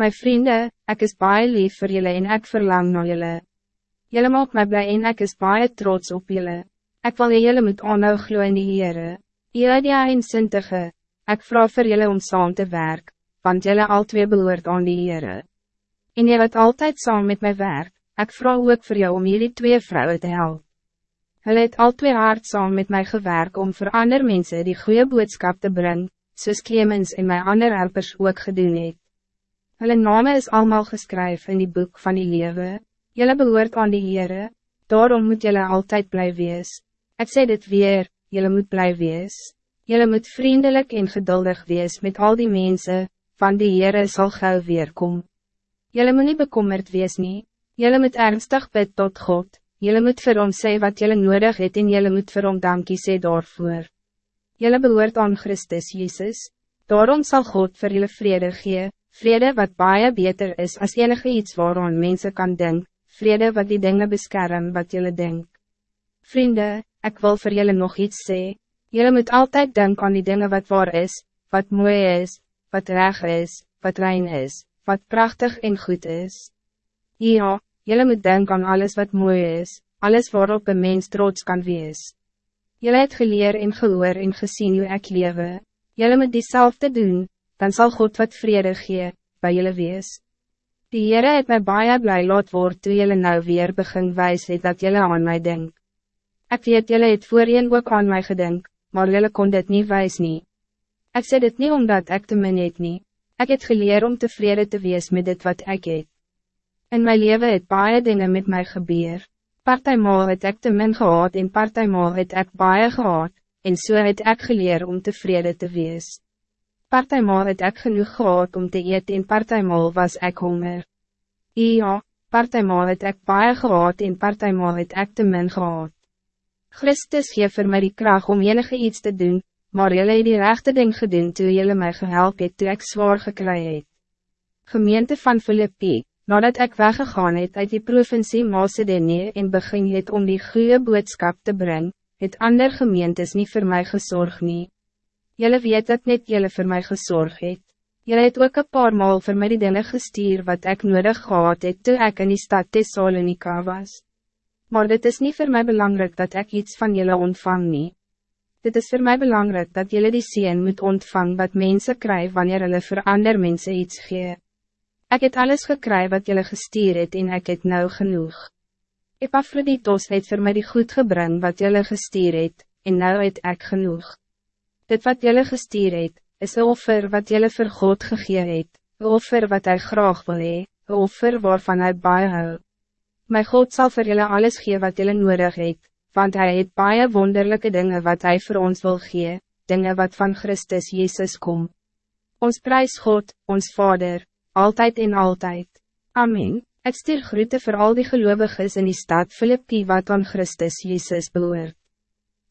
My vrienden, ik is baie lief voor jullie en ik verlang naar jullie. Jullie maak mij blij en ik is baie trots op jullie. Ik wil jullie moet aanhou glo in die Heere. Jullie die einsintige, ik vraag voor jullie om saam te werk, want jullie al twee behoort aan die Heere. En jy wat altijd saam met mij werk, ik vraag ook voor jou om jullie twee vrouwen te helpen. Hulle het al twee hard saam met mij gewerk om voor andere mensen die goede boodschap te brengen, soos Clemens en my ander helpers ook gedoen het. Hulle name is allemaal geschreven in die boek van die lewe. Julle behoort aan die Heere, daarom moet julle altijd blij wees. Ik sê dit weer, julle moet blij wees. Julle moet vriendelijk en geduldig wees met al die mensen, van die Heere sal gauw weerkom. Julle moet nie bekommerd wees nie, julle moet ernstig bid tot God, julle moet vir hom sê wat julle nodig het en julle moet vir hom dankie sê daarvoor. Julle behoort aan Christus Jezus, daarom zal God vir julle vrede gee, vrede wat baie beter is als enige iets waaraan mensen kan denken, vrede wat die dingen bescherm wat julle denk. Vrienden, ik wil voor jullie nog iets zeggen. Jullie moet altijd denken aan die dingen wat waar is, wat mooi is, wat reg is, wat rein is, wat prachtig en goed is. Ja, jullie moet denken aan alles wat mooi is, alles waarop een mens trots kan wees. Jullie het geleer en gehoor en gezien hoe ik lewe. Jullie moet diezelfde doen, dan zal God wat vrede gee, bij jullie wees. Die Heere het my baie blij laat word toe jylle nou weer begin wijs het dat jylle aan mij denk. Ik weet jylle het voorheen ook aan mij gedink, maar jylle kon dit niet wijs nie. Ik sê dit niet omdat ik te min het nie. Ek het geleer om tevreden te wees met dit wat ik het. In mijn leven het baie dingen met mij gebeur. Partijmaal het ek te min gehad en partijmaal het ek baie gehad, en so het ek geleer om tevreden te wees. Partijmaal het ek genoeg gehad om te eet en partijmaal was ek honger. Ja, partijmaal het ek baie gehad en partijmaal het ek te min gehad. Christus geef vir my die kracht om enige iets te doen, maar jullie het die rechte ding gedoen toe jullie mij gehelp het toe ek zwaar gekry het. Gemeente van Filippi, nadat ik weggegaan het uit die provincie Macedonië en begin het om die goede boodschap te brengen, het ander gemeentes niet voor mij gezorgd nie. Jullie weet dat net jullie voor mij gezorgd het. Jullie het ook een paar maal voor mij die dingen gestuur wat ik nodig gehad het toe ek in die stad Thessalonica was. Maar dit is niet voor mij belangrijk dat ik iets van jullie ontvang nie. Dit is voor mij belangrijk dat jullie die zien moet ontvangen wat mensen krijgen wanneer hulle voor ander mensen iets gee. Ik het alles gekry wat jullie gestuur het en ik het nou genoeg. Epaphroditos het voor mij die goed gebring wat jullie gestuur het, en nou het ik genoeg. Dit wat jullie gestuur het, is een offer wat jullie voor God gegee het, een offer wat hij graag wil hee, een offer waarvan hij baie hou. My God zal voor jullie alles gee wat jullie nodig het, want hij het baie wonderlijke dingen wat hij voor ons wil gee, dingen wat van Christus Jezus kom. Ons prijs God, ons Vader, altijd en altijd. Amen. Ik stuur groete voor al die gelovigen in die stad Filippi wat aan Christus Jezus behoort.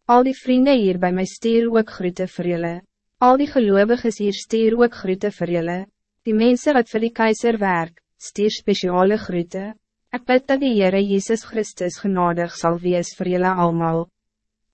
Al die vrienden hier bij mij stuur ook groete voor jullie. Al die gelovigen hier stuur ook groete voor jullie. Die mensen wat voor die keizer werk, stuur speciale groete. Ik bid dat die Heere Jezus Christus genadig zal wees voor jullie allemaal.